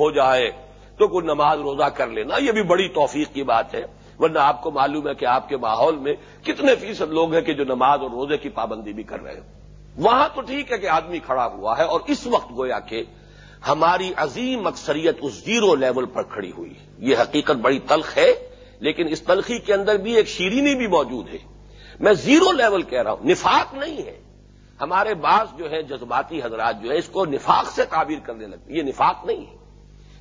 ہو جائے تو کوئی نماز روزہ کر لینا یہ بھی بڑی توفیق کی بات ہے. ورنہ آپ کو معلوم ہے کہ آپ کے ماحول میں کتنے فیصد لوگ ہیں کہ جو نماز اور روزے کی پابندی بھی کر رہے ہیں. وہاں تو ٹھیک ہے کہ آدمی کھڑا ہوا ہے اور اس وقت گویا کہ ہماری عظیم اکثریت اس زیرو لیول پر کھڑی ہوئی یہ حقیقت بڑی تلخ ہے، لیکن اس تلخی کے اندر بھی ایک شیرینی بھی موجود ہے. میں زیرو لیول کہہ رہا ہوں، نفاق نہیں ہے. ہمارے بعض جو ہے جذباتی حضرات جو ہے اس کو نفاق سے تعبیر کرنے لگتے یہ نفاق نہیں ہے.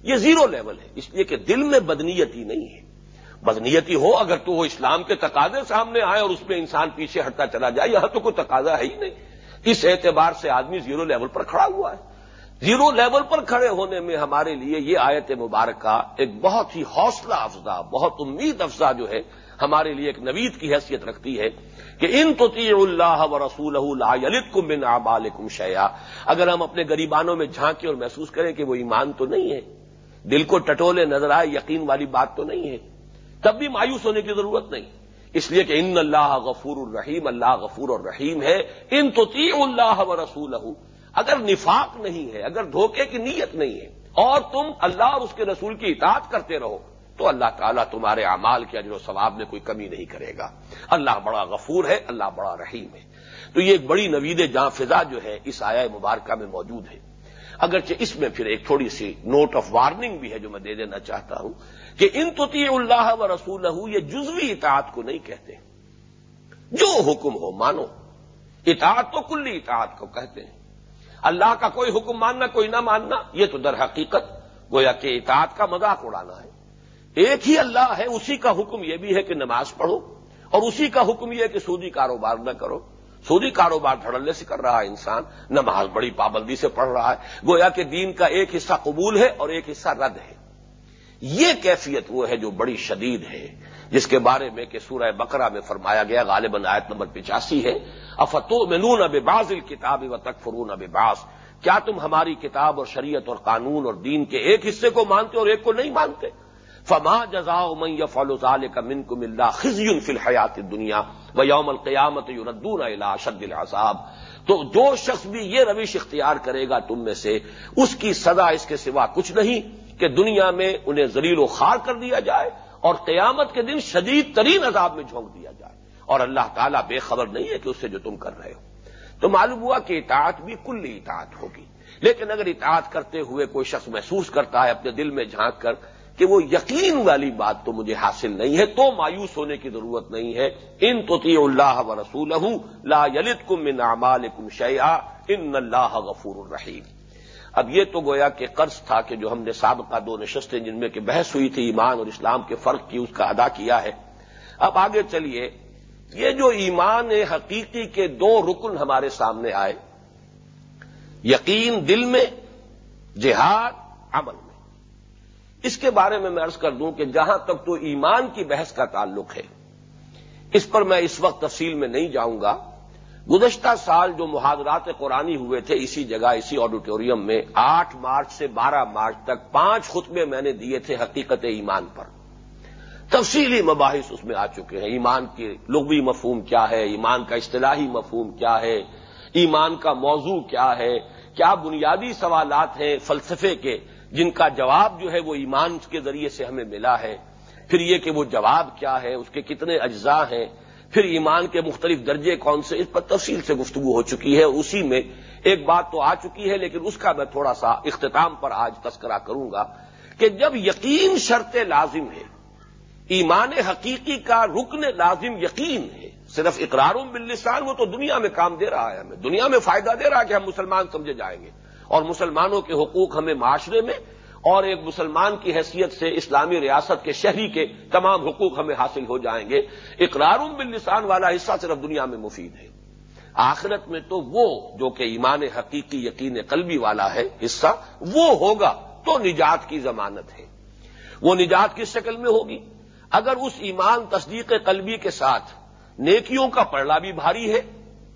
یہ زیرو لیول ہے اس لیے کہ دل میں بدنیتی نہیں ہے۔ بدنیتی ہو اگر تو وہ اسلام کے تقاضے سامنے آئے اور اس میں انسان پیچھے ہٹتا چلا جائے، یہاں تو کوئی تقاضا ہے ہی نہیں۔ اس اعتبار سے آدمی زیرو لیول پر کھڑا ہوا ہے۔ زیرو لیول پر کھڑے ہونے میں ہمارے لیے یہ آیت مبارکہ ایک بہت ہی حوصلہ افزا، بہت امید افزا جو ہے، ہمارے لیے ایک نوید کی حیثیت رکھتی ہے کہ ان تو اللہ و رسول اللہ کم بن آبالکم شیا اگر ہم اپنے غریبانوں میں جھانکیں اور محسوس کریں کہ وہ ایمان تو نہیں ہے دل کو ٹٹولے نظر آئے، یقین والی بات تو نہیں ہے۔ تب بھی مایوس ہونے کی ضرورت نہیں۔ اس لیے کہ ان اللہ غفور الرحیم، اللہ غفور الرحیم ہے۔ ان تو اللہ و رسول اگر نفاق نہیں ہے، اگر دھوکے کی نیت نہیں ہے، اور تم اللہ اور اس کے رسول کی اطاعت کرتے رہو، تو اللہ تعالیٰ تمہارے اعمال کے اجر و ثواب میں کوئی کمی نہیں کرے گا۔ اللہ بڑا غفور ہے، اللہ بڑا رحیم ہے۔ تو یہ ایک بڑی نوید جاں فضا جو ہے، اس آیا مبارکہ میں موجود ہے۔ اگرچہ اس میں پھر ایک تھوڑی سی نوٹ آف وارننگ بھی ہے جو میں دے دینا چاہتا ہوں کہ ان تو اللہ و رسول یہ جزوی اطاعت کو نہیں کہتے۔ جو حکم ہو مانو۔ اطاعت تو کلی اطاعت کو کہتے ہیں۔ اللہ کا کوئی حکم ماننا، کوئی نہ ماننا، یہ تو در حقیقت گویا کہ اطاعت کا مذاق اڑانا ہے۔ ایک ہی اللہ ہے، اسی کا حکم یہ بھی ہے کہ نماز پڑھو اور اسی کا حکم یہ ہے کہ سودی کاروبار نہ کرو۔ سودی کاروبار دھڑلے سے کر رہا ہے انسان، نماز بڑی پابندی سے پڑھ رہا ہے، گویا کہ دین کا ایک حصہ قبول ہے اور ایک حصہ رد ہے۔ یہ کیفیت وہ ہے جو بڑی شدید ہے، جس کے بارے میں کہ سورہ بقرہ میں فرمایا گیا، غالباً آیت نمبر پچاسی ہے افتو منون اب باز الکتاب و تک فرون اب کیا تم ہماری کتاب اور شریعت اور قانون اور دین کے ایک حصے کو مانتے اور ایک کو نہیں مانتے؟ فما جزا من یا فلو کا من کو ملنا خزی فی الحیات دنیا و یوم القیامت یوردون الا شد العذاب. تو جو شخص بھی یہ روش اختیار کرے گا تم میں سے، اس کی سزا اس کے سوا کچھ نہیں کہ دنیا میں انہیں زلیل و خار کر دیا جائے اور قیامت کے دن شدید ترین عذاب میں جھونک دیا جائے۔ اور اللہ تعالیٰ بے خبر نہیں ہے کہ اس سے جو تم کر رہے ہو۔ تو معلوم ہوا کہ اطاعت بھی کل اطاعت ہوگی۔ لیکن اگر اطاعت کرتے ہوئے کوئی شخص محسوس کرتا ہے اپنے دل میں جھانک کر کہ وہ یقین والی بات تو مجھے حاصل نہیں ہے، تو مایوس ہونے کی ضرورت نہیں ہے۔ ان تو اللہ و رسول لا یلت کم ان کم شیا ان اللہ غفور الرحیم۔ اب یہ تو گویا کہ قرض تھا کہ جو ہم نے سابقہ دو نشستیں جن میں کہ بحث ہوئی تھی ایمان اور اسلام کے فرق کی، اس کا ادا کیا ہے۔ اب آگے چلیے، یہ جو ایمان حقیقی کے دو رکن ہمارے سامنے آئے، یقین دل میں، جہاد، عمل میں۔ اس کے بارے میں میں ارض کر دوں کہ جہاں تک تو ایمان کی بحث کا تعلق ہے، اس پر میں اس وقت تفصیل میں نہیں جاؤں گا۔ گزشتہ سال جو محاذرات قرآنی ہوئے تھے، اسی جگہ، اسی آڈیٹوریم میں آٹھ مارچ سے بارہ مارچ تک پانچ خطبے میں نے دیے تھے حقیقت ایمان پر۔ تفصیلی مباحث اس میں آ چکے ہیں۔ ایمان کی لغوی مفہوم کیا ہے؟ ایمان کا اصطلاحی مفہوم کیا ہے؟ ایمان کا موضوع کیا ہے؟ کیا بنیادی سوالات ہیں فلسفے کے؟ جن کا جواب جو ہے وہ ایمان کے ذریعے سے ہمیں ملا ہے، پھر یہ کہ وہ جواب کیا ہے، اس کے کتنے اجزاء ہیں، پھر ایمان کے مختلف درجے کون سے، اس پر تفصیل سے گفتگو ہو چکی ہے، اسی میں ایک بات تو آ چکی ہے، لیکن اس کا میں تھوڑا سا اختتام پر آج تذکرہ کروں گا کہ جب یقین شرط لازم ہے، ایمان حقیقی کا رکن لازم یقین ہے، صرف اقراروں باللسان وہ تو دنیا میں کام دے رہا ہے ہمیں، دنیا میں فائدہ دے رہا ہے کہ ہم مسلمان سمجھے جائیں گے۔ اور مسلمانوں کے حقوق ہمیں معاشرے میں اور ایک مسلمان کی حیثیت سے اسلامی ریاست کے شہری کے تمام حقوق ہمیں حاصل ہو جائیں گے۔ اقرار باللسان والا حصہ صرف دنیا میں مفید ہے۔ آخرت میں تو وہ جو کہ ایمان حقیقی یقین قلبی والا ہے حصہ، وہ ہوگا تو نجات کی ضمانت ہے۔ وہ نجات کس شکل میں ہوگی؟ اگر اس ایمان تصدیق قلبی کے ساتھ نیکیوں کا پڑلا بھی بھاری ہے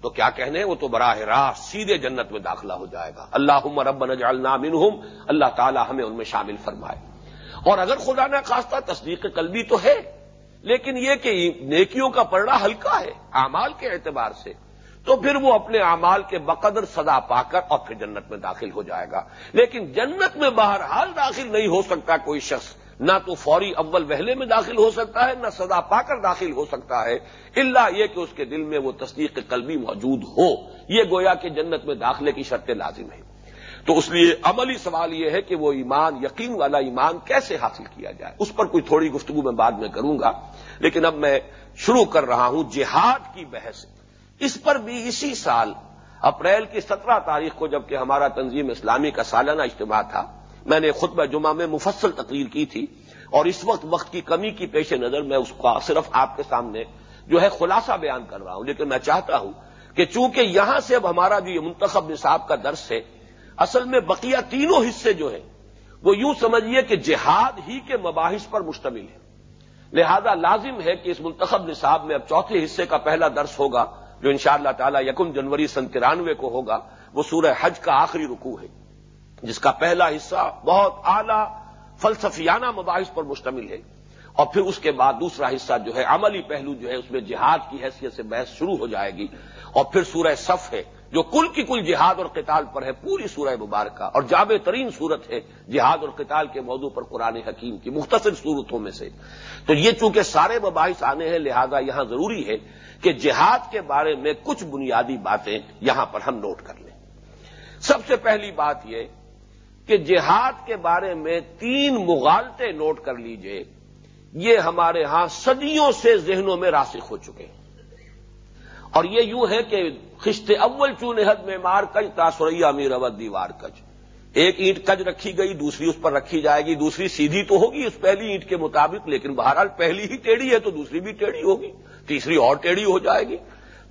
تو کیا کہنے؟ وہ تو براہ راست سیدھے جنت میں داخلہ ہو جائے گا۔ اللہ رب نجعلنا منہم۔ اللہ تعالی ہمیں ان میں شامل فرمائے۔ اور اگر خدا نہ خواستہ تصدیق قلبی تو ہے، لیکن یہ کہ نیکیوں کا پڑا ہلکا ہے اعمال کے اعتبار سے، تو پھر وہ اپنے اعمال کے بقدر سدا پا کر اور پھر جنت میں داخل ہو جائے گا۔ لیکن جنت میں بہرحال داخل نہیں ہو سکتا کوئی شخص۔ نہ تو فوری اول وہلے میں داخل ہو سکتا ہے، نہ سدا پا کر داخل ہو سکتا ہے۔ اللہ یہ کہ اس کے دل میں وہ تصدیق قلبی موجود ہو، یہ گویا کہ جنت میں داخلے کی شرطیں لازم ہیں۔ تو اس لیے عملی سوال یہ ہے کہ وہ ایمان، یقین والا ایمان کیسے حاصل کیا جائے؟ اس پر کوئی تھوڑی گفتگو میں بعد میں کروں گا۔ لیکن اب میں شروع کر رہا ہوں جہاد کی بحث اس پر بھی اسی سال، اپریل کی سترہ تاریخ کو جبکہ ہمارا تنظیم اسلامی کا سالانہ اجتماع تھا میں نے خطبہ جمعہ میں مفصل تقریر کی تھی اور اس وقت وقت کی کمی کی پیش نظر میں اس کا صرف آپ کے سامنے جو ہے خلاصہ بیان کر رہا ہوں، لیکن میں چاہتا ہوں کہ چونکہ یہاں سے اب ہمارا جو یہ منتخب نصاب کا درس ہے، اصل میں بقیہ تینوں حصے جو ہیں، وہ یوں سمجھیے کہ جہاد ہی کے مباحث پر مشتمل ہے لہذا لازم ہے کہ اس منتخب نصاب میں اب چوتھے حصے کا پہلا درس ہوگا، جو ان شاء اللہ تعالیٰ یکم جنوری سن ترانوے کو ہوگا، وہ سورہ حج کا آخری رکوع ہے۔ جس کا پہلا حصہ بہت اعلی فلسفیانہ مباحث پر مشتمل ہے۔ اور پھر اس کے بعد دوسرا حصہ جو ہے عملی پہلو جو ہے اس میں جہاد کی حیثیت سے بحث شروع ہو جائے گی۔ اور پھر سورہ صف ہے جو کل کی کل جہاد اور قتال پر ہے، پوری سورہ مبارکہ۔ اور جامع ترین صورت ہے جہاد اور قتال کے موضوع پر قرآن حکیم کی مختصر صورتوں میں سے۔ تو یہ چونکہ سارے مباحث آنے ہیں، لہذا یہاں ضروری ہے کہ جہاد کے بارے میں کچھ بنیادی باتیں یہاں پر ہم نوٹ کر لیں۔ سب سے پہلی بات یہ کہ جہاد کے بارے میں تین مغالطے نوٹ کر لیجیے۔ یہ ہمارے ہاں صدیوں سے ذہنوں میں راسخ ہو چکے ہیں۔ اور یہ یوں ہے کہ خشت اول چون حد میں مار کج تاثریا میر اود دیوار کج۔ ایک اینٹ کج رکھی گئی، دوسری اس پر رکھی جائے گی، دوسری سیدھی تو ہوگی اس پہلی اینٹ کے مطابق، لیکن بہرحال پہلی ہی ٹیڑھی ہے تو دوسری بھی ٹیڑھی ہوگی، تیسری اور ٹیڑھی ہو جائے گی۔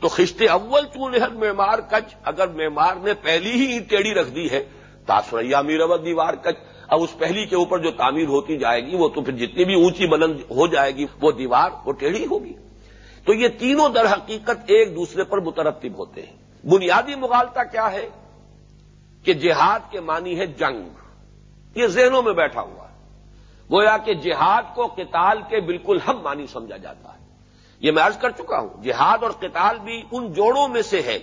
تو خشت اول چون حد معمار کج، اگر معمار نے پہلی ہی اینٹ ٹیڑھی رکھ دی ہے تاثریا میر دیوار کج اب اس پہلی کے اوپر جو تعمیر ہوتی جائے گی، وہ تو پھر جتنی بھی اونچی بلند ہو جائے گی، وہ دیوار، وہ ٹیڑھی ہوگی۔ تو یہ تینوں در حقیقت ایک دوسرے پر مترتب ہوتے ہیں۔ بنیادی مغالطہ کیا ہے؟ کہ جہاد کے معنی ہے جنگ۔ یہ ذہنوں میں بیٹھا ہوا ہے۔ گویا کہ جہاد کو قتال کے بالکل ہم معنی سمجھا جاتا ہے۔ یہ میں عرض کر چکا ہوں، جہاد اور قتال بھی ان جوڑوں میں سے ہے،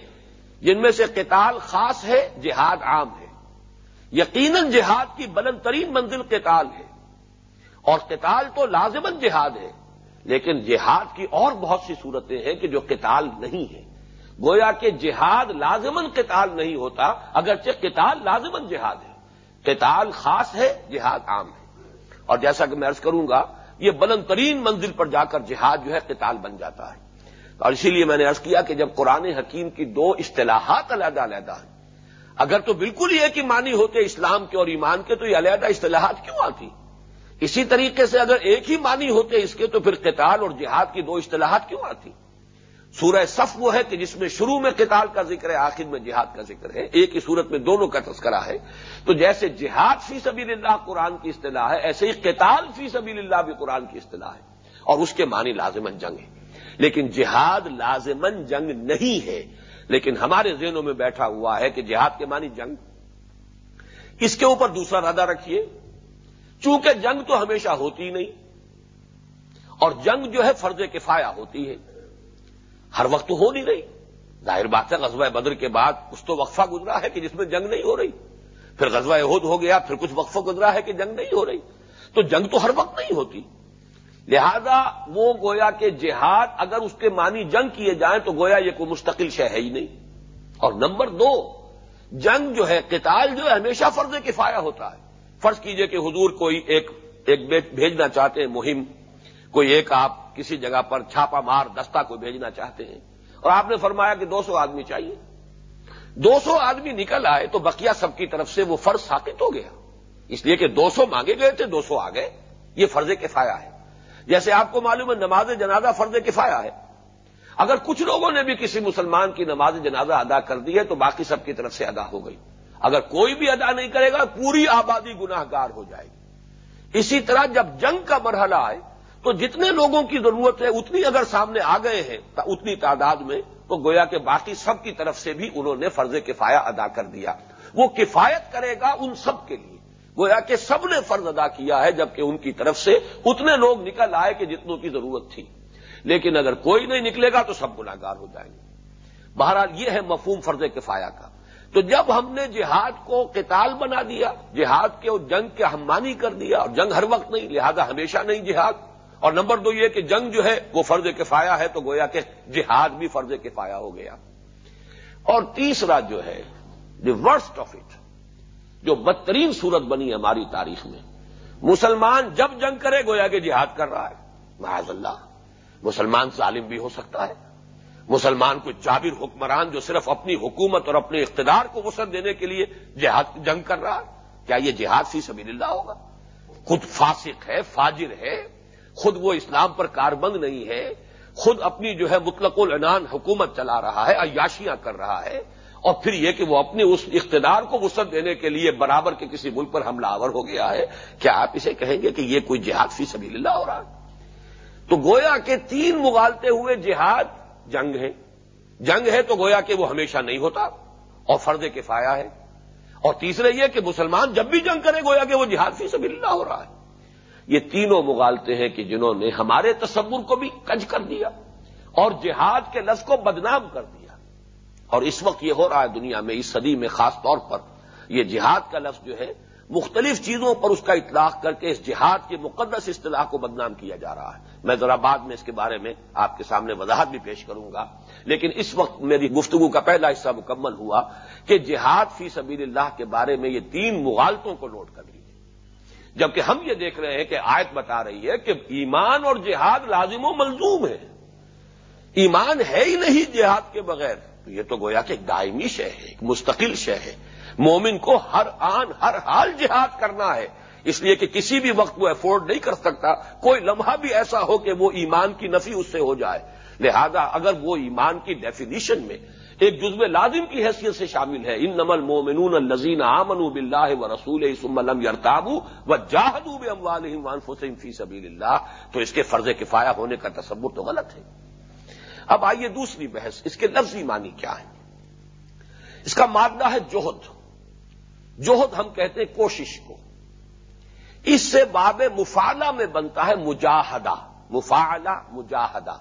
جن میں سے قتال خاص ہے، جہاد عام ہے۔ یقیناً جہاد کی بلند ترین منزل قتال ہے۔ اور قتال تو لازمن جہاد ہے، لیکن جہاد کی اور بہت سی صورتیں ہیں کہ جو قتال نہیں ہے گویا کہ جہاد لازمن قتال نہیں ہوتا، اگرچہ قتال لازمن جہاد ہے۔ قتال خاص ہے، جہاد عام ہے۔ اور جیسا کہ میں ارض کروں گا، یہ بلند ترین منزل پر جا کر جہاد جو ہے قتال بن جاتا ہے۔ اور اسی لیے میں نے ارض کیا کہ جب قرآن حکیم کی دو اصطلاحات علیحدہ علیحدہ ہیں اگر تو بالکل یہ کہ معنی ہوتے اسلام کے اور ایمان کے، تو یہ علیحدہ اصطلاحات کیوں آتی؟ اسی طریقے سے اگر ایک ہی معنی ہوتے اس کے، تو پھر قتال اور جہاد کی دو اصطلاحات کیوں آتی؟ سورہ صف وہ ہے کہ جس میں شروع میں قتال کا ذکر ہے، آخر میں جہاد کا ذکر ہے۔ ایک ہی صورت میں دونوں کا تذکرہ ہے۔ تو جیسے جہاد فی سبیل اللہ قرآن کی اصطلاح ہے، ایسے ہی قتال فی سبیل اللہ بھی قرآن کی اصطلاح ہے۔ اور اس کے معنی لازمن جنگ ہے۔ لیکن جہاد لازمن جنگ نہیں ہے۔ لیکن ہمارے ذہنوں میں بیٹھا ہوا ہے کہ جہاد کے معنی جنگ۔ اس کے اوپر دوسرا ردہ رکھیے۔ چونکہ جنگ تو ہمیشہ ہوتی نہیں، اور جنگ جو ہے فرض کفایا ہوتی ہے۔ ہر وقت تو ہو نہیں رہی۔ ظاہر بات ہے، غزوہ بدر کے بعد کچھ تو وقفہ گزرا ہے کہ جس میں جنگ نہیں ہو رہی۔ پھر غزوہ عہد ہو گیا، پھر کچھ وقفہ گزرا ہے کہ جنگ نہیں ہو رہی۔ تو جنگ تو ہر وقت نہیں ہوتی۔ لہذا وہ گویا کہ جہاد اگر اس کے معنی جنگ کیے جائیں تو گویا یہ کوئی مستقل شہ ہے ہی نہیں۔ اور نمبر دو، جنگ جو ہے، قتال جو ہے، ہمیشہ فرض کفایا ہوتا ہے۔ فرض کیجیے کہ حضور کوئی ایک ایک بھیجنا چاہتے ہیں، مہم۔ کوئی ایک آپ کسی جگہ پر چھاپا مار، دستہ کو بھیجنا چاہتے ہیں۔ اور آپ نے فرمایا کہ دو سو آدمی چاہیے۔ دو سو آدمی نکل آئے تو بقیہ سب کی طرف سے وہ فرض ثابت ہو گیا۔ اس لیے کہ دو سو مانگے گئے تھے، دو سو آ گئے۔ یہ فرض کفایا ہے۔ جیسے آپ کو معلوم ہے نماز جنازہ فرض کفایا ہے۔ اگر کچھ لوگوں نے بھی کسی مسلمان کی نماز جنازہ ادا کر دی ہے تو باقی سب کی طرف سے ادا ہو گئی۔ اگر کوئی بھی ادا نہیں کرے گا، پوری آبادی گناہ گار ہو جائے گی۔ اسی طرح جب جنگ کا مرحلہ آئے، تو جتنے لوگوں کی ضرورت ہے، اتنی اگر سامنے آ گئے ہیں اتنی تعداد میں، تو گویا کہ باقی سب کی طرف سے بھی انہوں نے فرض کفایا ادا کر دیا۔ وہ کفایت کرے گا ان سب کے لیے۔ گویا کہ سب نے فرض ادا کیا ہے جبکہ ان کی طرف سے اتنے لوگ نکل آئے کہ جتنوں کی ضرورت تھی۔ لیکن اگر کوئی نہیں نکلے گا تو سب گناگار ہو جائیں گے۔ بہرحال یہ ہے مفہوم فرض کفایا کا۔ تو جب ہم نے جہاد کو قتال بنا دیا، جہاد کے جنگ کے ہمانی کر دیا، اور جنگ ہر وقت نہیں، لہذا ہمیشہ نہیں جہاد۔ اور نمبر دو یہ کہ جنگ جو ہے وہ فرض کفایا ہے، تو گویا کہ جہاد بھی فرض کفایا ہو گیا۔ اور تیسرا جو ہے دی ورسٹ آف اٹ جو بدترین صورت بنی ہماری تاریخ میں۔ مسلمان جب جنگ کرے، گویا کہ جہاد کر رہا ہے۔ معاذ اللہ۔ مسلمان ظالم بھی ہو سکتا ہے۔ مسلمان کو جابر حکمران جو صرف اپنی حکومت اور اپنے اقتدار کو وسعت دینے کے لیے جہاد، جنگ کر رہا ہے، کیا یہ جہاد فی سبیل اللہ ہوگا؟ خود فاسق ہے، فاجر ہے۔ خود وہ اسلام پر کاربند نہیں ہے۔ خود اپنی جو ہے مطلق العنان حکومت چلا رہا ہے، عیاشیاں کر رہا ہے۔ اور پھر یہ کہ وہ اپنے اس اقتدار کو وسعت دینے کے لیے برابر کے کسی ملک پر حملہ آور ہو گیا ہے، کیا آپ اسے کہیں گے کہ یہ کوئی جہاد فی سبیل اللہ ہو رہا ہے؟ تو گویا کے تین مغالتے ہوئے جہاد جنگ ہے جنگ ہے تو گویا کہ وہ ہمیشہ نہیں ہوتا اور فرد کفایا ہے۔ اور تیسرے یہ کہ مسلمان جب بھی جنگ کرے گویا کہ وہ جہاد فی سبیل اللہ ہو رہا ہے۔ یہ تینوں مغالتے ہیں کہ جنہوں نے ہمارے تصور کو بھی کج کر دیا اور جہاد کے لفظ کو بدنام کر دیا۔ اور اس وقت یہ ہو رہا ہے دنیا میں، اس صدی میں خاص طور پر۔ یہ جہاد کا لفظ جو ہے، مختلف چیزوں پر اس کا اطلاق کر کے اس جہاد کے مقدس اصطلاح کو بدنام کیا جا رہا ہے۔ میں ذرا بعد میں اس کے بارے میں آپ کے سامنے وضاحت بھی پیش کروں گا۔ لیکن اس وقت میری گفتگو کا پہلا حصہ مکمل ہوا کہ جہاد فی سبیل اللہ کے بارے میں یہ تین مغالتوں کو نوٹ کر لیجیے جبکہ ہم یہ دیکھ رہے ہیں کہ آیت بتا رہی ہے کہ ایمان اور جہاد لازم و ملزوم ہے۔ ایمان ہے ہی نہیں جہاد کے بغیر۔ تو یہ تو گویا کہ دائمی شے ہے، ایک مستقل شے ہے۔ مومن کو ہر آن، ہر حال جہاد کرنا ہے۔ اس لیے کہ کسی بھی وقت وہ افورڈ نہیں کر سکتا، کوئی لمحہ بھی ایسا ہو کہ وہ ایمان کی نفی اس سے ہو جائے۔ لہذا اگر وہ ایمان کی ڈیفینیشن میں ایک جزو لازم کی حیثیت سے شامل ہے ان نمل مومنون الزین آمن بلّہ و رسول اسم یرتابو و جاہدو بے فی سبیل اللہ، تو اس کے فرض کفایا ہونے کا تصور تو غلط ہے۔ اب آئیے دوسری بحث، اس کے لفظی معنی کیا ہے اس کا مادہ ہے جوہد۔ جوہد ہم کہتے ہیں کوشش کو۔ اس سے باب مفالہ میں بنتا ہے مجاہدہ۔ مفالہ مجاہدہ۔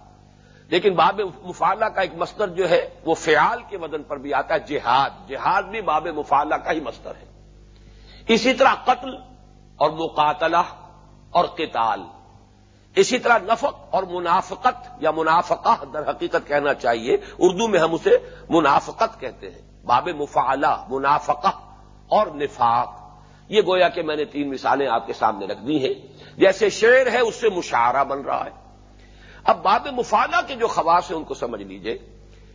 لیکن باب مفالہ کا ایک مستر جو ہے، وہ فیال کے وزن پر بھی آتا ہے، جہاد۔ جہاد بھی باب مفالہ کا ہی مستر ہے۔ اسی طرح قتل اور مقاتلہ اور قتال۔ اسی طرح نفق اور منافقت یا منافقہ در حقیقت کہنا چاہیے، اردو میں ہم اسے منافقت کہتے ہیں، باب مفالہ منافقہ اور نفاق۔ یہ گویا کہ میں نے تین مثالیں آپ کے سامنے رکھ دی ہیں، جیسے شعر ہے، اس سے مشاعرہ بن رہا ہے۔ اب باب مفالہ کے جو خواص ہیں، ان کو سمجھ لیجیے۔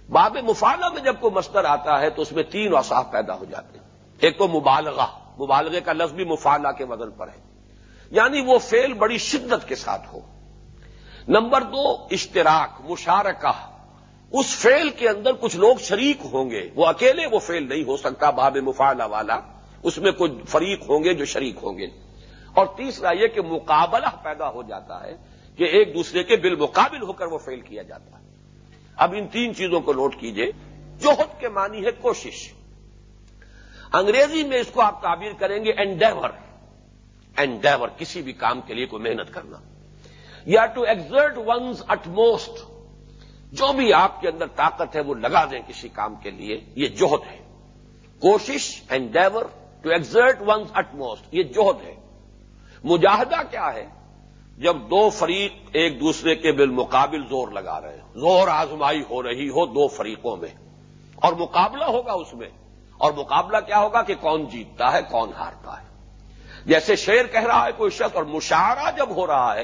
باب مفالہ میں جب کوئی مستر آتا ہے، تو اس میں تین اوساف پیدا ہو جاتے ہیں۔ ایک تو مبالغہ، مبالغے کا لفظ بھی مفالہ کے وزن پر ہے۔ یعنی وہ فیل بڑی شدت کے ساتھ ہو۔ نمبر دو، اشتراک، مشارکہ۔ اس فیل کے اندر کچھ لوگ شریک ہوں گے۔ وہ اکیلے وہ فیل نہیں ہو سکتا، باب مفالہ والا۔ اس میں کوئی فریق ہوں گے جو شریک ہوں گے۔ اور تیسرا یہ کہ مقابلہ پیدا ہو جاتا ہے کہ ایک دوسرے کے بالمقابل ہو کر وہ فیل کیا جاتا ہے۔ اب ان تین چیزوں کو نوٹ کیجیے۔ جوہد کے معنی ہے کوشش۔ انگریزی میں اس کو آپ تعبیر کریں گے اینڈیور اینڈیور کسی بھی کام کے لیے کوئی محنت کرنا. یا to exert one's utmost جو بھی آپ کے اندر طاقت ہے وہ لگا دیں کسی کام کے لیے. یہ جوہد ہے. کوشش endeavour to exert one's utmost یہ جوہد ہے. مجاہدہ کیا ہے؟ جب دو فریق ایک دوسرے کے بالمقابل زور لگا رہے ہیں زور آزمائی ہو رہی ہو دو فریقوں میں. اور مقابلہ ہوگا اس میں. اور مقابلہ کیا ہوگا کہ کون جیتتا ہے، کون ہارتا ہے. جیسے شیر کہہ رہا ہے کوئی شخص اور مشاعرہ جب ہو رہا ہے،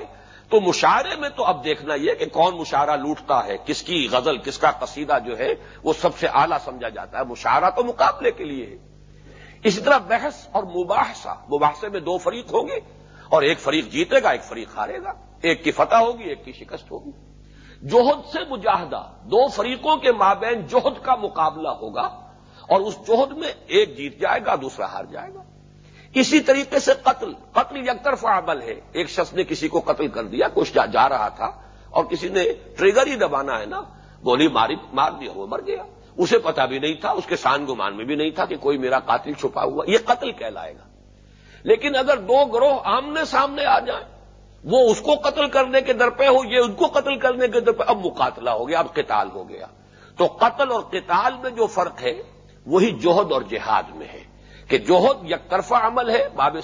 تو مشاعرے میں تو اب دیکھنا یہ کہ کون مشاعرہ لوٹتا ہے، کس کی غزل، کس کا قصیدہ جو ہے، وہ سب سے اعلیٰ سمجھا جاتا ہے۔ مشاعرہ تو مقابلے کے لیے ہے۔ اسی طرح بحث اور مباحثہ، مباحثے میں دو فریق ہوں گے اور ایک فریق جیتے گا، ایک فریق ہارے گا۔ ایک کی فتح ہوگی، ایک کی شکست ہوگی۔ جوہد سے مجاہدہ، دو فریقوں کے مابین جوہد کا مقابلہ ہوگا اور اس جوہد میں ایک جیت جائے گا، دوسرا ہار جائے گا۔ اسی طریقے سے قتل قتل یک طرفہ عمل ہے۔ ایک شخص نے کسی کو قتل کر دیا کچھ جا, جا رہا تھا اور کسی نے ٹریگر ہی دبانا ہے نا گولی ماری مار دیا وہ مر گیا۔ اسے پتا بھی نہیں تھا اس کے سان گمان میں بھی نہیں تھا کہ کوئی میرا قاتل چھپا ہوا یہ قتل کہلائے گا۔ لیکن اگر دو گروہ آمنے سامنے آ جائیں وہ اس کو قتل کرنے کے در پہ ہو یہ ان کو قتل کرنے کے در پہ اب مقاتلہ ہو گیا اب قتال ہو گیا۔ تو قتل اور قتال میں جو فرق ہے وہی جوہد اور جہاد میں ہے۔ کہ جوہد یک طرفہ عمل ہے، باب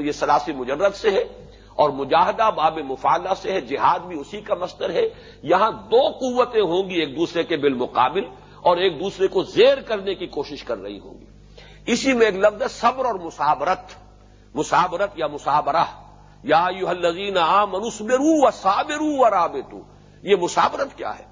یہ سلاسی مجرد سے ہے، اور مجاہدہ باب مفالہ سے ہے، جہاد بھی اسی کا مستر ہے۔ یہاں دو قوتیں ہوں گی، ایک دوسرے کے بالمقابل، اور ایک دوسرے کو زیر کرنے کی کوشش کر رہی ہوں گی۔ اسی میں ایک لفظ ہے صبر اور مسابرت۔ مسابرت یا مسابرہ۔ یا یو الزین آ منسبرو و صابرو و رابطو یہ مسابرت کیا ہے؟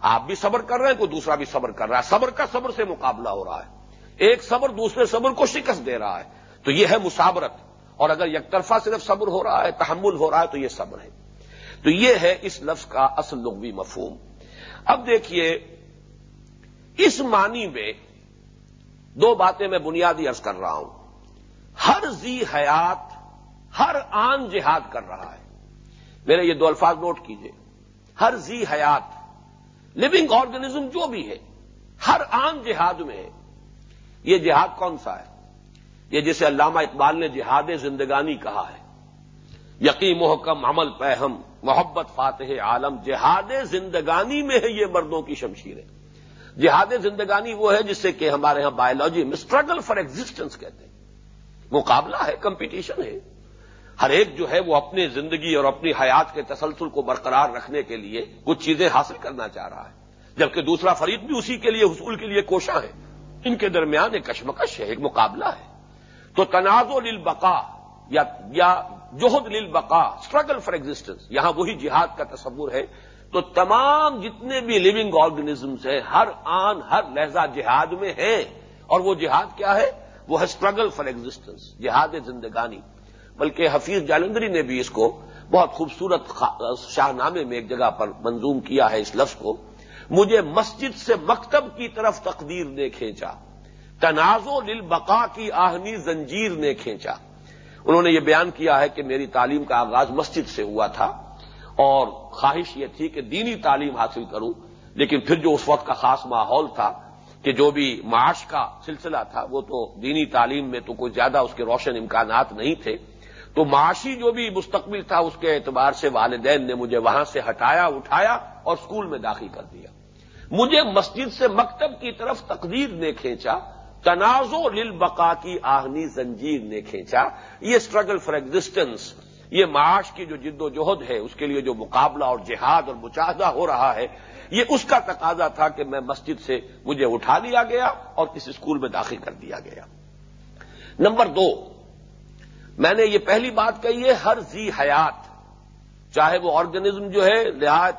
آپ بھی صبر کر رہے ہیں، کوئی دوسرا بھی صبر کر رہا ہے۔ صبر کا صبر سے مقابلہ ہو رہا ہے۔ ایک صبر دوسرے صبر کو شکست دے رہا ہے۔ تو یہ ہے مسابرت۔ اور اگر یک طرفہ صرف صبر ہو رہا ہے، تحمل ہو رہا ہے، تو یہ صبر ہے۔ تو یہ ہے اس لفظ کا اصل لغوی مفہوم۔ اب دیکھیے، اس معنی میں دو باتیں میں بنیادی عرض کر رہا ہوں۔ ہر زی حیات، ہر آن جہاد کر رہا ہے۔ میرے یہ دو الفاظ نوٹ کیجیے۔ ہر زی حیات لونگ آرگنزم جو بھی ہے، ہر آن جہاد میں ہے۔ یہ جہاد کون سا ہے؟ یہ جسے علامہ اقبال نے جہاد زندگانی کہا ہے۔ یقی محکم عمل پہم محبت، فاتح عالم، جہاد زندگانی میں ہے یہ مردوں کی شمشیریں۔ جہاد زندگانی وہ ہے جس سے کہ ہمارے یہاں بایولوجی میں اسٹرگل فار ایگزٹینس کہتے ہیں۔ مقابلہ ہے کمپٹیشن ہے۔ ہر ایک جو ہے وہ اپنی زندگی اور اپنی حیات کے تسلسل کو برقرار رکھنے کے لیے کچھ چیزیں حاصل کرنا چاہ رہا ہے۔ جبکہ دوسرا فریق بھی اسی کے لیے حصول کے لیے کوشاں ہے۔ ان کے درمیان ایک کشمکش ہے، ایک مقابلہ ہے۔ تو تنازع للبقا یا یا جوہد للبقا اسٹرگل فار ایگزٹینس یہاں وہی جہاد کا تصور ہے۔ تو تمام جتنے بھی لیونگ آرگنزمس ہیں، ہر آن، ہر لہجہ جہاد میں ہیں۔ اور وہ جہاد کیا ہے؟ وہ ہے اسٹرگل فار ایگزٹینس جہاد زندگانی۔ بلکہ حفیظ جالندری نے بھی اس کو بہت خوبصورت شاہ نامے میں ایک جگہ پر منظوم کیا ہے، اس لفظ کو۔ مجھے مسجد سے مکتب کی طرف تقدیر نے کھینچا۔ تنازع للبقا کی آہنی زنجیر نے کھینچا۔ انہوں نے یہ بیان کیا ہے کہ میری تعلیم کا آغاز مسجد سے ہوا تھا اور خواہش یہ تھی کہ دینی تعلیم حاصل کروں، لیکن پھر جو اس وقت کا خاص ماحول تھا کہ جو بھی معاش کا سلسلہ تھا، وہ تو دینی تعلیم میں تو کوئی زیادہ اس کے روشن امکانات نہیں تھے۔ تو معاشی جو بھی مستقبل تھا، اس کے اعتبار سے والدین نے مجھے وہاں سے ہٹایا، اٹھایا اور اسکول میں داخل کر دیا۔ مجھے مسجد سے مکتب کی طرف تقدیر نے کھینچا، تنازع للبقا کی آہنی زنجیر نے کھینچا۔ یہ اسٹرگل فار ایگزٹینس یہ معاش کی جو جد و جہد ہے، اس کے لیے جو مقابلہ اور جہاد اور مچاہدہ ہو رہا ہے، یہ اس کا تقاضا تھا کہ میں مسجد سے مجھے اٹھا لیا گیا اور کسی اسکول میں داخل کر دیا گیا۔ نمبر دو، میں نے یہ پہلی بات کہی ہے، ہر زی حیات، چاہے وہ آرگنزم جو ہے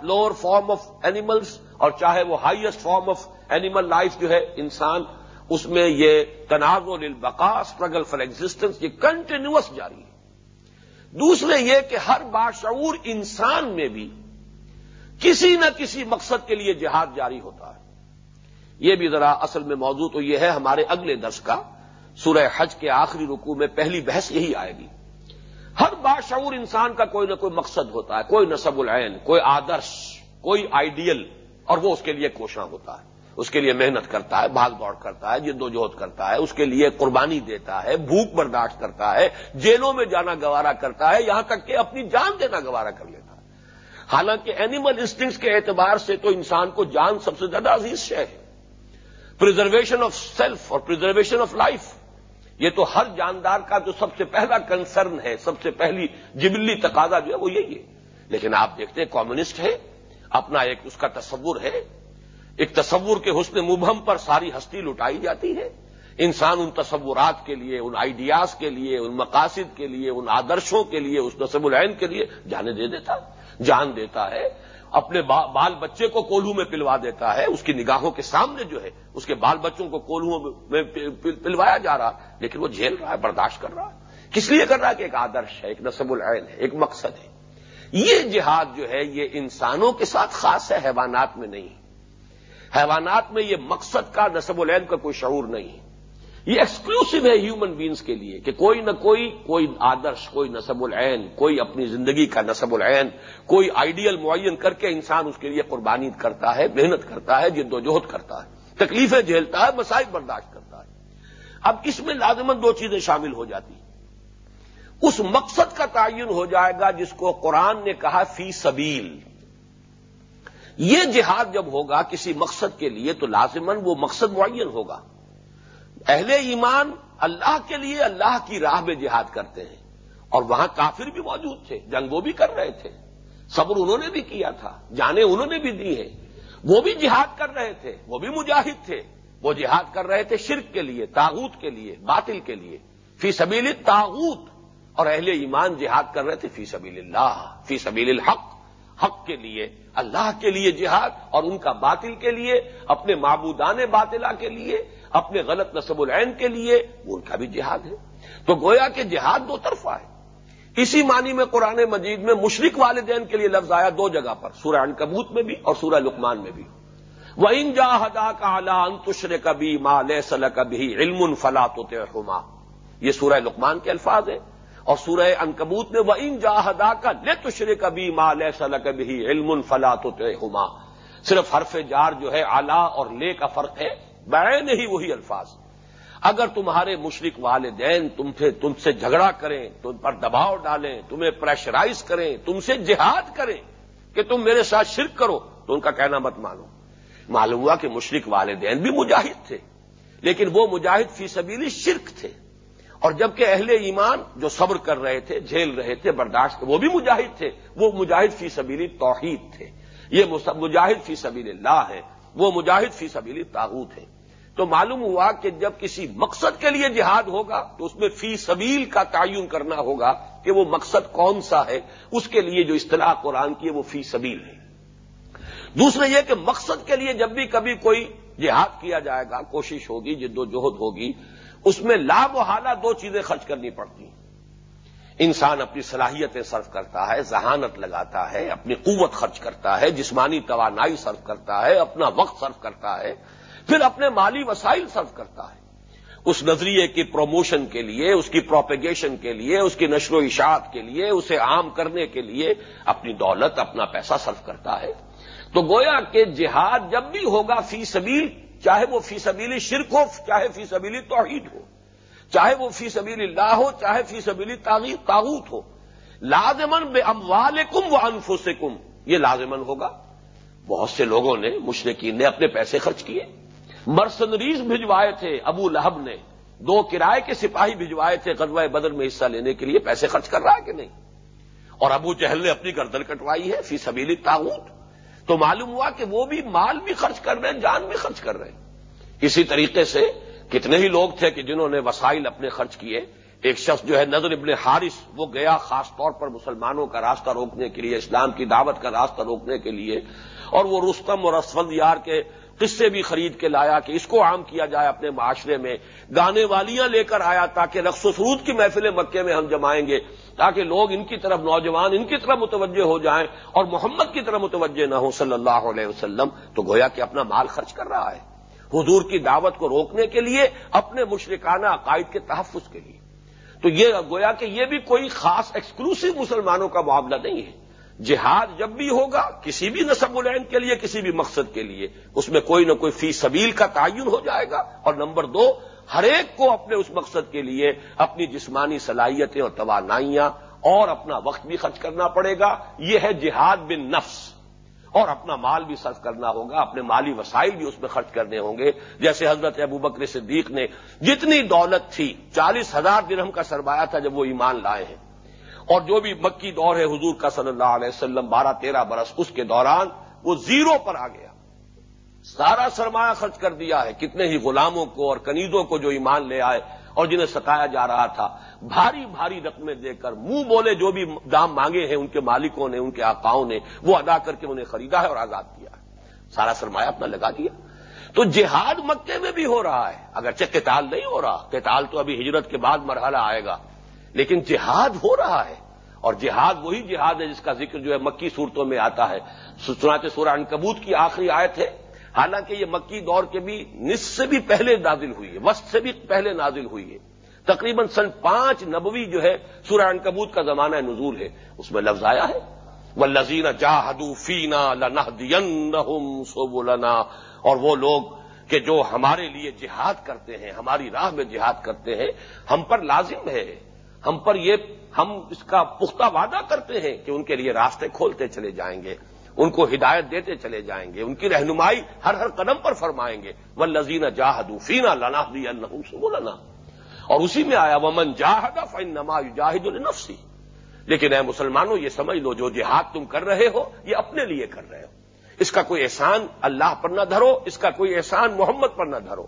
لوور فارم آف اینیملس اور چاہے وہ highest form of animal life جو ہے انسان، اس میں یہ تنازع للبقا اسٹرگل فار ایگزٹینس یہ کنٹینیوس جاری ہے۔ دوسرے یہ کہ ہر باشعور انسان میں بھی کسی نہ کسی مقصد کے لیے جہاد جاری ہوتا ہے۔ یہ بھی ذرا اصل میں موضوع تو یہ ہے، ہمارے اگلے درس کا سورہ حج کے آخری رکوع میں پہلی بحث یہی آئے گی۔ ہر باشعور انسان کا کوئی نہ کوئی مقصد ہوتا ہے، کوئی نصب العین، کوئی آدرش، کوئی آئیڈیل اور وہ اس کے لیے کوشاں ہوتا ہے۔ اس کے لیے محنت کرتا ہے، بھاگ دوڑ کرتا ہے، جد و جہد کرتا ہے، اس کے لیے قربانی دیتا ہے، بھوک برداشت کرتا ہے، جیلوں میں جانا گوارا کرتا ہے، یہاں تک کہ اپنی جان دینا گوارا کر لیتا ہے۔ حالانکہ اینیمل انسٹنگس کے اعتبار سے تو انسان کو جان سب سے زیادہ عزیز شے ہے۔ پرزرویشن آف سیلف اور پرزرویشن آف لائف یہ تو ہر جاندار کا جو سب سے پہلا کنسرن ہے، سب سے پہلی جبلی تقاضا جو ہے وہ یہی ہے۔ لیکن آپ دیکھتے ہیں کمیونسٹ ہے اپنا ایک اس کا تصور ہے۔ ایک تصور کے حسن مبہم پر ساری ہستی لٹائی جاتی ہے۔ انسان ان تصورات کے لیے، ان آئیڈیاز کے لیے، ان مقاصد کے لیے، ان آدرشوں کے لیے، اس نصب العین کے لیے جانے دے دیتا، جان دیتا ہے۔ اپنے بال بچے کو کولو میں پلوا دیتا ہے۔ اس کی نگاہوں کے سامنے جو ہے، اس کے بال بچوں کو کولو میں پلوایا جا رہا، لیکن وہ جھیل رہا ہے، برداشت کر رہا ہے۔ کس لیے کر رہا ہے کہ ایک آدرش ہے، ایک نصب العین ہے، ایک مقصد ہے۔ یہ جہاد جو ہے یہ انسانوں کے ساتھ خاص ہے، حیوانات میں نہیں۔ حیوانات میں یہ مقصد کا، نصب العین کا کوئی شعور نہیں۔ یہ ایکسکلوسو ہے ہیومن بینگس کے لیے کہ کوئی نہ کوئی کوئی آدرش، کوئی نصب العین، کوئی اپنی زندگی کا نصب العین، کوئی آئیڈیل معین کر کے انسان اس کے لیے قربانی کرتا ہے، محنت کرتا ہے، جد و جہد کرتا ہے، تکلیفیں جھیلتا ہے، مسائل برداشت کرتا ہے۔ اب اس میں لازمن دو چیزیں شامل ہو جاتی۔ ہیں اس مقصد کا تعین ہو جائے گا جس کو قرآن نے کہا فی سبیل۔ یہ جہاد جب ہوگا کسی مقصد کے لیے تو لازمن وہ مقصد معین ہوگا۔ اہل ایمان اللہ کے لیے اللہ کی راہ میں جہاد کرتے ہیں اور وہاں کافر بھی موجود تھے، جنگ وہ بھی کر رہے تھے۔ صبر انہوں نے بھی کیا تھا جانے انہوں نے بھی دی ہیں۔ وہ بھی جہاد کر رہے تھے، وہ بھی مجاہد تھے۔ وہ جہاد کر رہے تھے شرک کے لیے، تاغوت کے لیے، باطل کے لیے۔ فی سبیل تاغوت اور اہل ایمان جہاد کر رہے تھے فی سبیل اللہ، فی سبیل الحق، حق کے لیے، اللہ کے لیے جہاد اور ان کا باطل کے لیے، اپنے معبودان باطلا کے لیے، اپنے غلط نصب العین کے لیے ان کا بھی جہاد ہے۔ تو گویا کہ جہاد دو طرفہ ہے۔ اسی معنی میں قرآن مجید میں مشرق والدین کے لیے لفظ آیا دو جگہ پر، سورہ انکبوت میں بھی اور سورہ لکمان میں بھی۔ وہ ان جا ہدا کا اعلیٰ انتشر کبھی ماں لہ کبھی علم فلا تو یہ سورہ لکمان کے الفاظ ہیں۔ اور سورہ انکبوت میں وہ ان جاہدا کا لے تشر کبھی ماں لہ کبھی علم فلا تو صرف حرف جار جو ہے اعلی اور لے کا فرق ہے، بین ہی وہی الفاظ۔ اگر تمہارے مشرق والدین تم سے تم سے جھگڑا کریں، تم پر دباؤ ڈالیں، تمہیں پریشرائز کریں، تم سے جہاد کریں کہ تم میرے ساتھ شرک کرو، تو ان کا کہنا مت مانو۔ معلوم ہوا کہ مشرق والدین بھی مجاہد تھے، لیکن وہ مجاہد فی سبیلی شرک تھے۔ اور جبکہ اہل ایمان جو صبر کر رہے تھے، جھیل رہے تھے، برداشت وہ بھی مجاہد تھے، وہ مجاہد فی سبیلی توحید تھے۔ یہ مجاہد فی سبیل اللہ ہے وہ مجاہد فی سبیلی تاغوت ہے تو معلوم ہوا کہ جب کسی مقصد کے لیے جہاد ہوگا، تو اس میں فی سبیل کا تعین کرنا ہوگا کہ وہ مقصد کون سا ہے۔ اس کے لیے جو اصطلاح قرآن کی ہے، وہ فی سبیل ہے۔ دوسرا یہ کہ مقصد کے لیے جب بھی کبھی کوئی جہاد کیا جائے گا، کوشش ہوگی، جد و جہد ہوگی اس میں لابھ و حالہ دو چیزیں خرچ کرنی پڑتی ہیں۔ انسان اپنی صلاحیتیں صرف کرتا ہے، ذہانت لگاتا ہے، اپنی قوت خرچ کرتا ہے، جسمانی توانائی صرف کرتا ہے، اپنا وقت صرف کرتا ہے، پھر اپنے مالی وسائل صرف کرتا ہے۔ اس نظریے کی پروموشن کے لیے، اس کی پروپیگیشن کے لیے، اس کی نشر و اشاعت کے لیے، اسے عام کرنے کے لیے اپنی دولت، اپنا پیسہ صرف کرتا ہے۔ تو گویا کہ جہاد جب بھی ہوگا فی سبیل چاہے وہ فی سبیلی شرک ہو، چاہے فی سبیلی توحید ہو، چاہے وہ فی سبیل اللہ ہو، چاہے فی سبیلی تاغوت ہو۔ لازمن بے اموال کم و انفسکم، یہ لازمن ہوگا۔ بہت سے لوگوں نے مشرقین نے اپنے پیسے خرچ کیے۔ مرسنریز بھجوائے تھے ابو لہب نے۔ دو کرائے کے سپاہی بھجوائے تھے غزوہ بدر میں حصہ لینے کے لیے، پیسے خرچ کر رہا ہے کہ نہیں؟ اور ابو جہل نے اپنی گردل کٹوائی ہے، فی سبیلی تاغوت۔ تو معلوم ہوا کہ وہ بھی مال بھی خرچ کر رہے ہیں، جان بھی خرچ کر رہے ہیں۔ اسی طریقے سے کتنے ہی لوگ تھے کہ جنہوں نے وسائل اپنے خرچ کیے، ایک شخص جو ہے نظر ابن حارث، وہ گیا خاص طور پر مسلمانوں کا راستہ روکنے کے لیے، اسلام کی دعوت کا راستہ روکنے کے لیے، اور وہ رستم اور اسفند یار کے قصے بھی خرید کے لایا کہ اس کو عام کیا جائے اپنے معاشرے میں۔ گانے والیاں لے کر آیا تاکہ رقص و سرود کی محفلیں مکے میں ہم جمائیں گے، تاکہ لوگ ان کی طرف نوجوان، ان کی طرف متوجہ ہو جائیں اور محمد کی طرف متوجہ نہ ہو صلی اللہ علیہ وسلم۔ تو گویا کہ اپنا مال خرچ کر رہا ہے۔ حضور کی دعوت کو روکنے کے لیے اپنے مشرکانہ عقائد کے تحفظ کے لیے۔ تو یہ گویا کہ یہ بھی کوئی خاص ایکسکلوسو مسلمانوں کا معاملہ نہیں ہے۔ جہاد جب بھی ہوگا، کسی بھی نصب العین کے لیے، کسی بھی مقصد کے لیے، اس میں کوئی نہ کوئی فی سبیل کا تعین ہو جائے گا۔ اور نمبر دو، ہر ایک کو اپنے اس مقصد کے لیے اپنی جسمانی صلاحیتیں اور توانائیاں اور اپنا وقت بھی خرچ کرنا پڑے گا۔ یہ ہے جہاد بن نفس۔ اور اپنا مال بھی صرف کرنا ہوگا، اپنے مالی وسائل بھی اس میں خرچ کرنے ہوں گے۔ جیسے حضرت ابو بکر صدیق نے جتنی دولت تھی، چالیس ہزار درہم کا سرمایہ تھا جب وہ ایمان لائے ہیں۔ اور جو بھی مکی دور ہے حضور کا صلی اللہ علیہ وسلم بارہ تیرہ برس اس کے دوران وہ زیرو پر آ گیا۔ سارا سرمایہ خرچ کر دیا ہے۔ کتنے ہی غلاموں کو اور کنیزوں کو جو ایمان لے آئے اور جنہیں ستایا جا رہا تھا۔ بھاری بھاری رقمیں دے کر منہ بولے جو بھی دام مانگے ہیں ان کے مالکوں نے، ان کے آقاؤں نے، وہ ادا کر کے انہیں خریدا ہے اور آزاد کیا ہے۔ سارا سرمایہ اپنا لگا دیا۔ تو جہاد مکے میں بھی ہو رہا ہے۔ اگرچہ قتال نہیں ہو رہا، قتال تو ابھی ہجرت کے بعد مرحلہ آئے گا۔ لیکن جہاد ہو رہا ہے اور جہاد وہی جہاد ہے جس کا ذکر جو ہے مکی صورتوں میں آتا ہے۔ سناتے سورہ انکبوت کی آخری آیت ہے۔ حالانکہ یہ مکی دور کے بھی نصف سے بھی پہلے نازل ہوئی ہے، وسط سے بھی پہلے نازل ہوئی ہے۔ تقریباً سن پانچ نبوی جو ہے سورہ انکبوت کا زمانہ نزول ہے۔ اس میں لفظ آیا ہے وہ لذین جاہدو فینا لنا اور وہ لوگ کہ جو ہمارے لیے جہاد کرتے ہیں، ہماری راہ میں جہاد کرتے ہیں، ہم پر لازم ہے۔ ہم پر یہ ہم اس کا پختہ وعدہ کرتے ہیں کہ ان کے لیے راستے کھولتے چلے جائیں گے، ان کو ہدایت دیتے چلے جائیں گے، ان کی رہنمائی ہر ہر قدم پر فرمائیں گے۔ وہ لذین جاہدو فینا لنا دیا لنا اور اسی میں آیا وہ من جاہدا فن نما جاہد النفسی لیکن اے مسلمانوں، یہ سمجھ لو، جو جہاد تم کر رہے ہو، یہ اپنے لیے کر رہے ہو۔ اس کا کوئی احسان اللہ پر نہ دھرو، اس کا کوئی احسان محمد پر نہ دھرو۔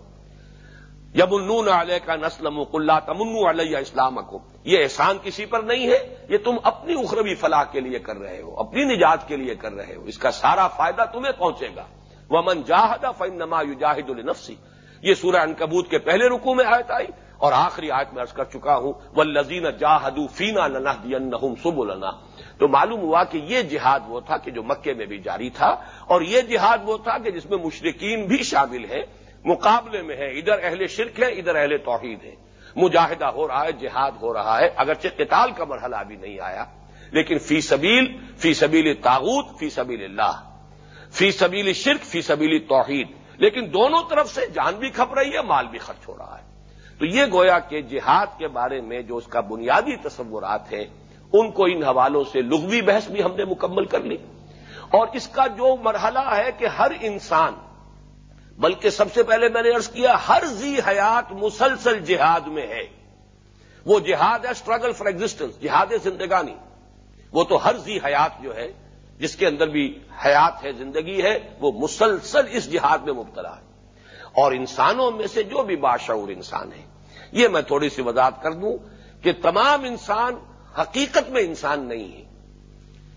یب النون علیہ کا نسلم اللہ تمن علیہ اسلام کو یہ احسان کسی پر نہیں ہے، یہ تم اپنی اخروی فلاح کے لیے کر رہے ہو، اپنی نجات کے لیے کر رہے ہو، اس کا سارا فائدہ تمہیں پہنچے گا۔ وہ من جاہدہ فن نما یو جاہد النفسی یہ سورہ انکبوت کے پہلے رکو میں آیت آئی اور آخری آیت میں ارض کر چکا ہوں وہ لذین جاہدو فینا لنا دین سب لنا تو معلوم ہوا کہ یہ جہاد وہ تھا کہ جو مکے میں بھی جاری تھا اور یہ جہاد وہ تھا کہ جس میں مشرقین بھی شامل ہیں، مقابلے میں ہے ادھر اہل شرک ہے ادھر اہل توحید ہے مجاہدہ ہو رہا ہے، جہاد ہو رہا ہے، اگرچہ قتال کا مرحلہ ابھی نہیں آیا، لیکن فی سبیل فی سبیل تاغوت فی سبیل اللہ، فی سبیل شرک، فی سبیل توحید۔ لیکن دونوں طرف سے جان بھی کھپ رہی ہے، مال بھی خرچ ہو رہا ہے۔ تو یہ گویا کہ جہاد کے بارے میں جو اس کا بنیادی تصورات ہیں، ان کو ان حوالوں سے لغوی بحث بھی ہم نے مکمل کر لی۔ اور اس کا جو مرحلہ ہے کہ ہر انسان بلکہ سب سے پہلے میں نے ارض کیا، ہر زی حیات مسلسل جہاد میں ہے۔ وہ جہاد ہے اسٹرگل فار ایگزٹنس جہاد زندگانی۔ وہ تو ہر زی حیات جو ہے، جس کے اندر بھی حیات ہے، زندگی ہے، وہ مسلسل اس جہاد میں مبتلا ہے۔ اور انسانوں میں سے جو بھی باشعور انسان ہے یہ میں تھوڑی سی وضاحت کر دوں کہ تمام انسان حقیقت میں انسان نہیں ہے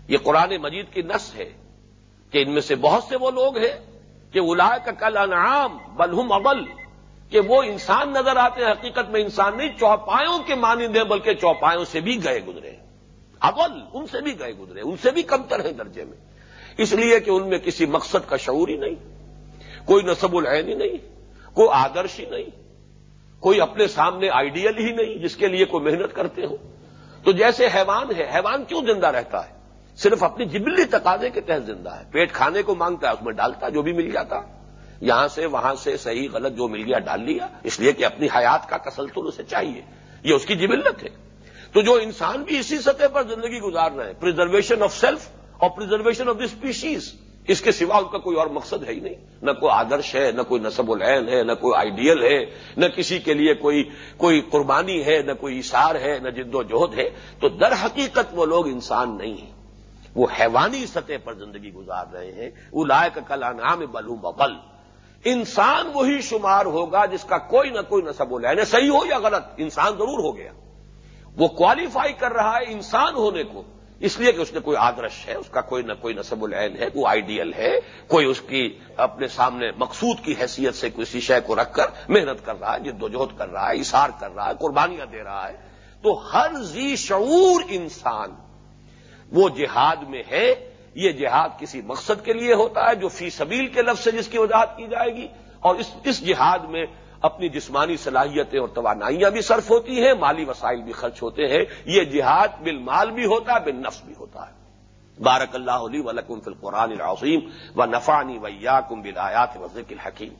یہ قرآن مجید کی نس ہے کہ ان میں سے بہت سے وہ لوگ ہیں کہ الا کا کل انعام بلہم ابل کہ وہ انسان نظر آتے ہیں، حقیقت میں انسان نہیں، چوپایوں کے مانند ہیں بلکہ چوپایوں سے بھی گئے گزرے اول ان سے بھی گئے گزرے ان سے بھی کمتر ہیں درجے میں۔ اس لیے کہ ان میں کسی مقصد کا شعور ہی نہیں، کوئی نصب العین ہی نہیں، کوئی آدرش ہی نہیں، کوئی اپنے سامنے آئیڈیل ہی نہیں، جس کے لیے کوئی محنت کرتے ہو۔ تو جیسے حیوان ہے، حیوان کیوں زندہ رہتا ہے؟ صرف اپنی جبلی تقاضے کے تحت زندہ ہے۔ پیٹ کھانے کو مانگتا ہے، اس میں ڈالتا، جو بھی مل جاتا۔ یہاں سے، وہاں سے صحیح غلط جو مل گیا، ڈال لیا۔ اس لیے کہ اپنی حیات کا تسلسل اسے چاہیے۔ یہ اس کی جبلت ہے۔ تو جو انسان بھی اسی سطح پر زندگی گزار رہے ہیں پرزرویشن آف سیلف اور پرزرویشن آف دی اسپیشیز اس کے سوا ان کا کوئی اور مقصد ہے ہی نہیں۔ نہ کوئی آدرش ہے، نہ کوئی نصب العین ہے، نہ کوئی آئیڈیل ہے، نہ کسی کے لیے کوئی کوئی قربانی ہے، نہ کوئی اشار ہے، نہ جد و جہد ہے۔ تو در حقیقت وہ لوگ انسان نہیں ہیں۔ وہ حیوانی سطح پر زندگی گزار رہے ہیں۔ وہ لائق کلا نام بلو بل انسان وہی شمار ہوگا جس کا کوئی نہ کوئی نصب العین ہے صحیح ہو یا غلط، انسان ضرور ہو گیا۔ وہ کوالیفائی کر رہا ہے انسان ہونے کو۔ اس لیے کہ اس نے کوئی آدرش ہے، اس کا کوئی نہ کوئی نصب العین ہے، کوئی آئیڈیل ہے، کوئی اس کی اپنے سامنے مقصود کی حیثیت سے کسی شے کو رکھ کر محنت کر رہا ہے جد کر رہا ہے اشار کر رہا ہے، قربانیاں دے رہا ہے۔ تو ہر زی شعور انسان وہ جہاد میں ہے، یہ جہاد کسی مقصد کے لیے ہوتا ہے جو فی سبیل کے لفظ سے جس کی وضاحت کی جائے گی، اور اس اس جہاد میں اپنی جسمانی صلاحیتیں اور توانائیاں بھی صرف ہوتی ہیں، مالی وسائل بھی خرچ ہوتے ہیں۔ یہ جہاد بل مال بھی ہوتا ہے بل نفس بھی ہوتا ہے۔ بارک اللہ علی ولکم فی القرآن العظیم و نفانی ویا کم بلایات وزق الحکیم۔